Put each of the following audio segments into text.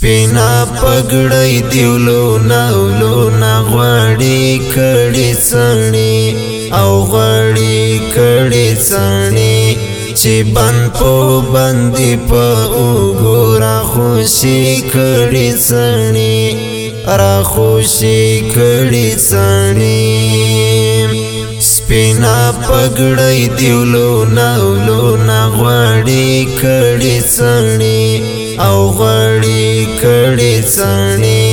سپینا پګړی دیولو ناولو نا غړی کړي سړی او غړی کړي سړی چې بند په باندې په وګورا خوشي کړي سړی را خوشي کړي سړی سپینا پګړی دیولو ناولو نا غړی کړي سړی او غړی کړي سړی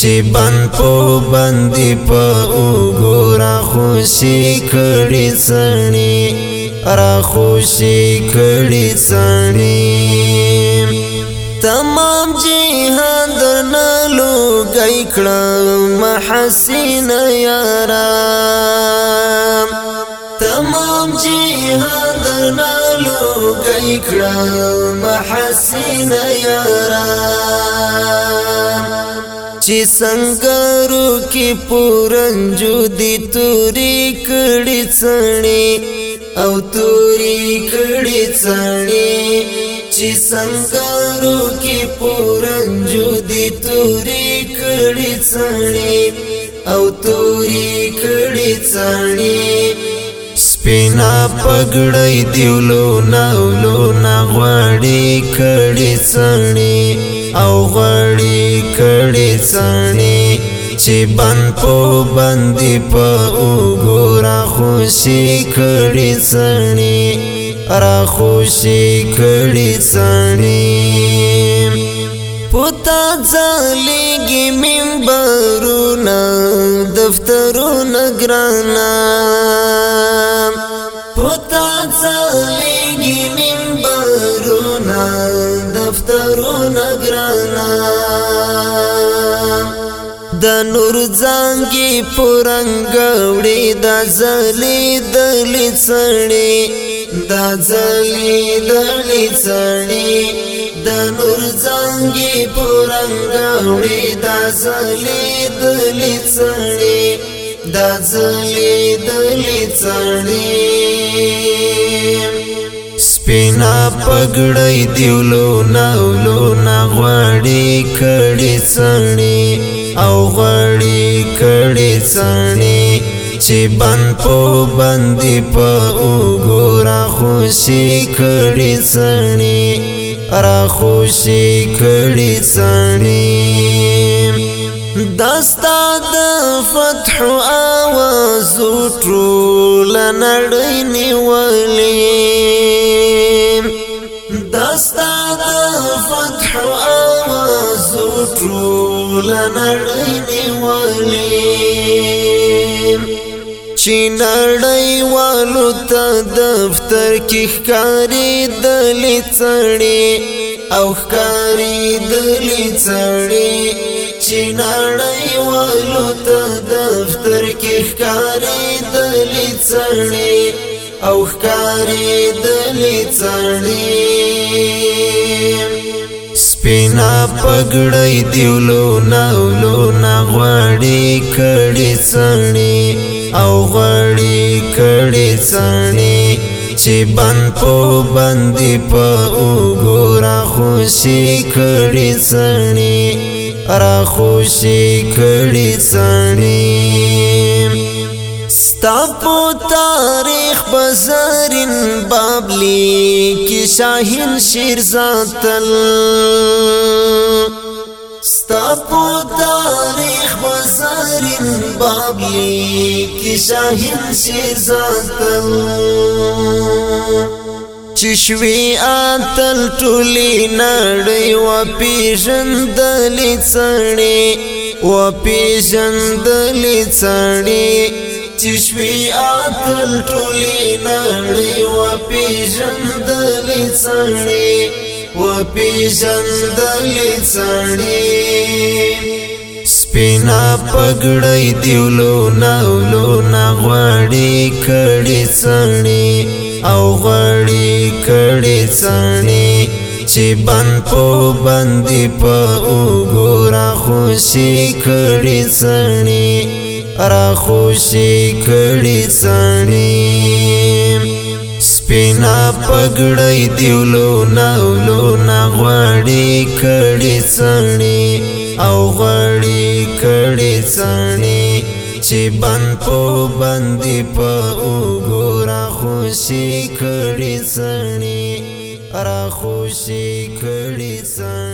چې بند په باندې په وګورا خوشي کړي سړی را خوشي کړي سړی تمام جهان لوی کړم محسن یارا تمام جهان درنا لوی کړم محسن یارا چې سنگارو کې پورنجو دي توري کړي څړي او توري کړي څړي چې سنگارو کې پورنجو دي توري کړي څړي او توري کړي څړي سپینا پګړې دیولو ناولو نا غړې کړي څړي او غړې کړي څړي چې بند په بندې په وګورا خوشي کړي څړي را خوشی کړي سړی پتا ځلېږي منبرونه دفترونه ګرانا پتا ځلېږي منبرونه دفترونه ګرانا د نور ځانګي پرنګ وړي د زلي دلی څړي دا ځلی دړلی څړی د نور ځانګي پورنګ وړي دا ځلی دړلی څړی دا ځلی دړلی څړی سپینا پګړی دیولو ناولو نا غړی کړي څړی او غړی کړي څړی چې بند په باندې په وګورا خوشي کړي سړي را خوشي کړي سړي دستا د فتح اواز ټول نړۍ نیولې دستا د فتح اواز ټول نړۍ نیولې چې نړۍ والو ته دفتر کې ښکاری دلی څړې او ښکاری دلی څړې چې نړۍ والو ته دفتر کې ښکاری دلی څړې او ښکاری دلی څړې سپینا پګړی دیولو ناولو نا غواړي کړي څړي او غړی کړي څړي چې بند په بندي په وګورا خوشي کړي څړي را خوشي کړي څړي ستاپو تاریخ بزرین بابلی کی شاہین شیر زاتل ستاپو تاریخ شاہین بابلی کی شاہین سے زاتل چشوی آتل ټولی نړۍ و پیژندلې څړې و پیژندلې څړې چشوی آتل ټولی نړۍ و پیژندلې څړې و پیژندلې څړې سپینا پګړی دیولو ناولو نا غړی کړي سړی او غړی کړي سړی چې بند په باندې په وګورا خوشي کړي سړی را خوشي کړي سړی سپینا پګړی دیولو ناولو نا غړی کړي سړی چې بند په باندې په وګورا خوشي کړي سړي را خوشي کړي سړي